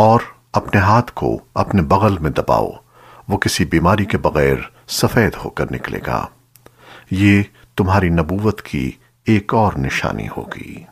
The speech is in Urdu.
اور اپنے ہاتھ کو اپنے بغل میں دباؤ۔ وہ کسی بیماری کے بغیر سفید ہو کر نکلے گا۔ یہ تمہاری نبوت کی ایک اور نشانی ہوگی۔